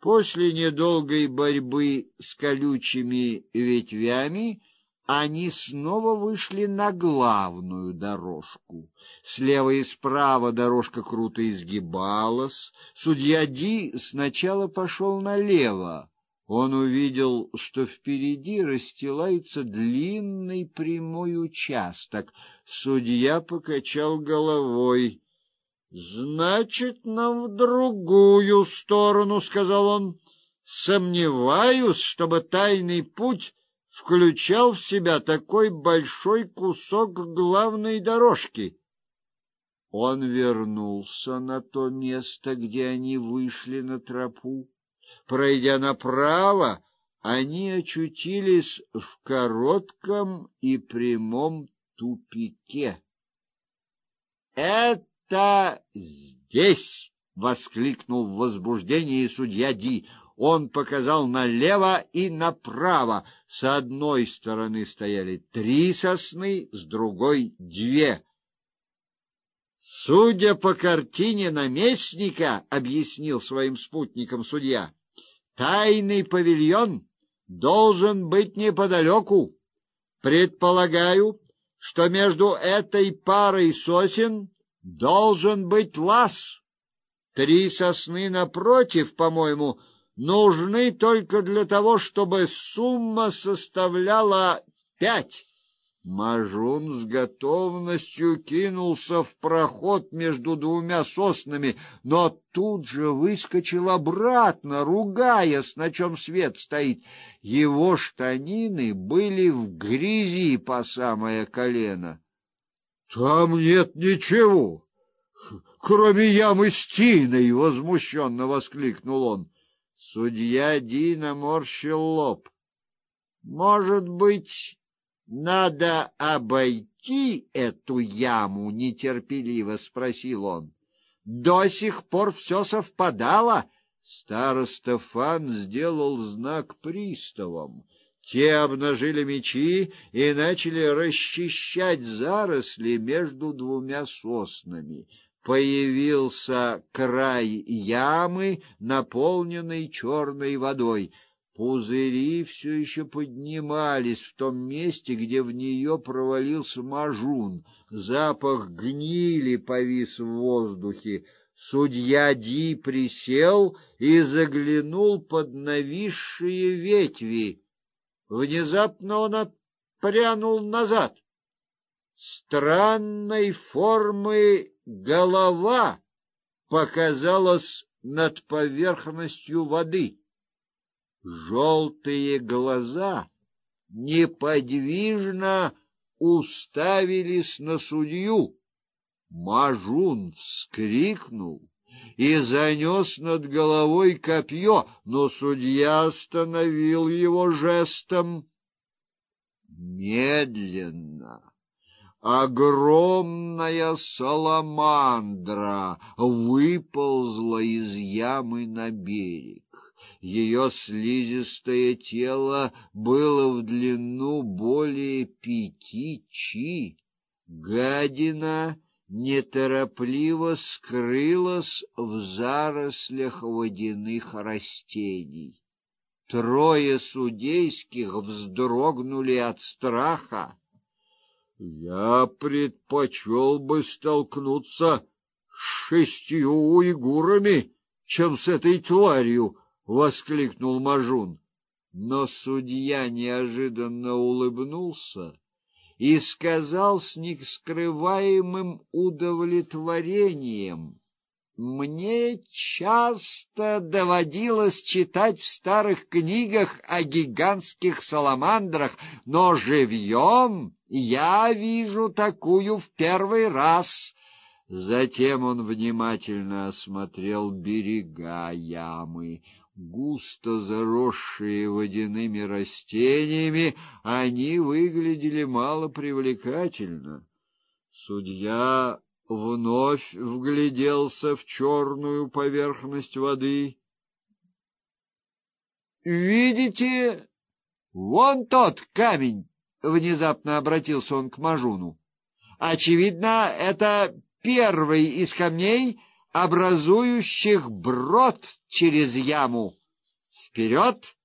После недолгой борьбы с колючими ветвями они снова вышли на главную дорожку. Слева и справа дорожка круто изгибалась. Судья Ди сначала пошел налево. Он увидел, что впереди расстилается длинный прямой участок. Судья покачал головой. Значит, нам в другую сторону, сказал он. Сомневаюсь, чтобы тайный путь включал в себя такой большой кусок главной дорожки. Он вернулся на то место, где они вышли на тропу. Пройдя направо, они очутились в коротком и прямом тупике. "Это здесь!" воскликнул в возбуждении судья Ди. Он показал налево и направо. С одной стороны стояли три сосны, с другой две. Судя по картине наместника, объяснил своим спутникам судья, тайный павильон должен быть неподалеку. Предполагаю, что между этой парой сосен должен быть лаз. Три сосны напротив, по-моему, нужны только для того, чтобы сумма составляла пять. Мажун с готовностью кинулся в проход между двумя соснами, но тут же выскочил обратно, ругаясь, на чем свет стоит. Его штанины были в грязи по самое колено. — Там нет ничего, кроме ямы с тиной! — возмущенно воскликнул он. Судья Дина морщил лоб. Может быть, надо обойти эту яму, нетерпеливо спросил он. До сих пор все совпадало. Староста Фан сделал знак приставам. Те обнажили мечи и начали расчищать заросли между двумя соснами появился край ямы, наполненной черной водой. Пузыри все еще поднимались в том месте, где в нее провалился мажун. Запах гнили повис в воздухе. Судья Ди присел и заглянул под нависшие ветви. Внезапно он отпрянул назад. Странной формы голова показалась над поверхностью воды. Желтые глаза неподвижно уставились на судью. Мажун вскрикнул и занес над головой копье, но судья остановил его жестом медленно огромная саламандра выползла из ямы на берег. Ее слизистое тело было в длину более пяти чи. Гадина неторопливо скрылась в зарослях водяных растений. Трое судейских вздрогнули от страха я предпочел бы столкнуться с шестью уйгурами, чем с этой тварью, воскликнул Мажун. Но судья неожиданно улыбнулся и сказал с нескрываемым удовлетворением: мне часто доводилось читать в старых книгах о гигантских саламандрах, но живьем я вижу такую в первый раз. Затем он внимательно осмотрел берега ямы. Густо заросшие водяными растениями, они выглядели мало привлекательно. Судья вновь вгляделся в черную поверхность воды. Видите? Вон тот камень, внезапно обратился он к Мажуну. Очевидно, это первый из камней, образующих брод через яму. Вперед!